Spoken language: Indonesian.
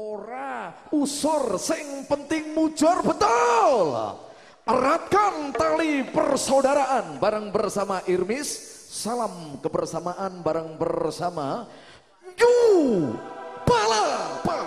ora usur sing penting mujur betul. Eratkan tali persaudaraan bareng bersama Irmis salam kebersamaan bareng bersama Ju Palapa.